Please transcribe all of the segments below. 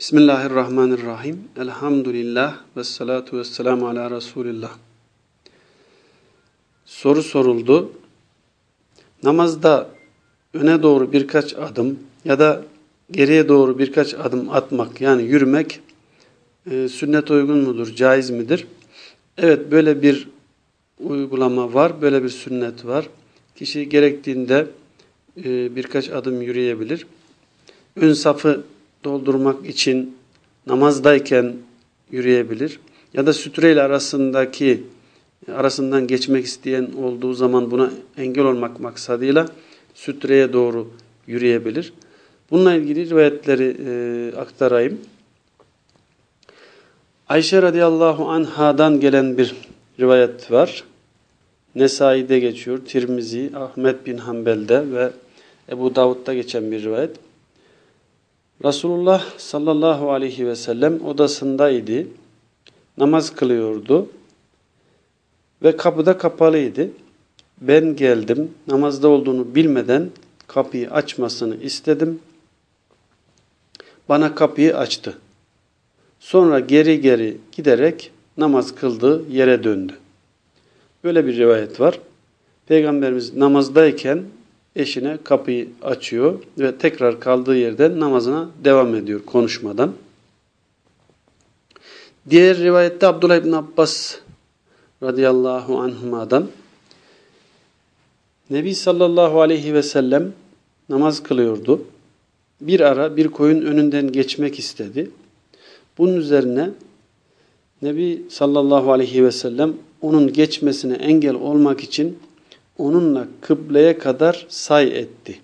Bismillahirrahmanirrahim. Elhamdülillah ve salatu ve selamu ala Resulillah. Soru soruldu. Namazda öne doğru birkaç adım ya da geriye doğru birkaç adım atmak yani yürümek e, sünnet uygun mudur, caiz midir? Evet böyle bir uygulama var, böyle bir sünnet var. Kişi gerektiğinde e, birkaç adım yürüyebilir. Ön safı doldurmak için namazdayken yürüyebilir. Ya da sütreyle arasındaki arasından geçmek isteyen olduğu zaman buna engel olmak maksadıyla sütreye doğru yürüyebilir. Bununla ilgili rivayetleri e, aktarayım. Ayşe radıyallahu anhadan gelen bir rivayet var. Nesai'de geçiyor, Tirmizi, Ahmet bin Hanbel'de ve Ebu Davud'da geçen bir rivayet. Resulullah sallallahu aleyhi ve sellem odasındaydı. Namaz kılıyordu. Ve kapıda kapalıydı. Ben geldim. Namazda olduğunu bilmeden kapıyı açmasını istedim. Bana kapıyı açtı. Sonra geri geri giderek namaz kıldığı yere döndü. Böyle bir rivayet var. Peygamberimiz namazdayken eşine kapıyı açıyor ve tekrar kaldığı yerden namazına devam ediyor konuşmadan. Diğer rivayette Abdullah İbn Abbas radıyallahu anhuma'dan Nebi sallallahu aleyhi ve sellem namaz kılıyordu. Bir ara bir koyun önünden geçmek istedi. Bunun üzerine Nebi sallallahu aleyhi ve sellem onun geçmesine engel olmak için onunla kıbleye kadar say etti.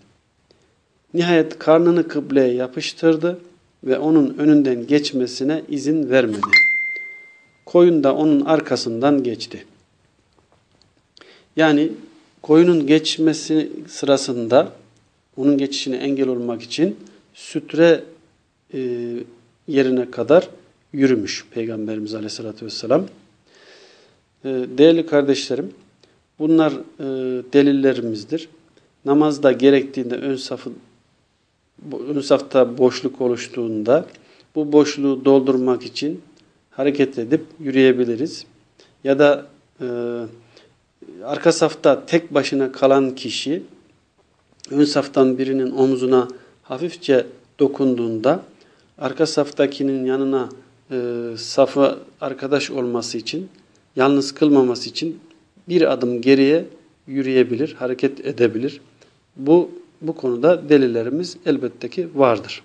Nihayet karnını kıbleye yapıştırdı ve onun önünden geçmesine izin vermedi. Koyun da onun arkasından geçti. Yani koyunun geçmesi sırasında onun geçişine engel olmak için sütre e, yerine kadar yürümüş Peygamberimiz Aleyhisselatü Vesselam. E, değerli kardeşlerim, Bunlar e, delillerimizdir. Namazda gerektiğinde ön safı ön safta boşluk oluştuğunda bu boşluğu doldurmak için hareket edip yürüyebiliriz. Ya da e, arka safta tek başına kalan kişi ön saftan birinin omzuna hafifçe dokunduğunda arka saftakinin yanına e, safı arkadaş olması için, yalnız kılmaması için bir adım geriye yürüyebilir, hareket edebilir. Bu bu konuda delillerimiz elbette ki vardır.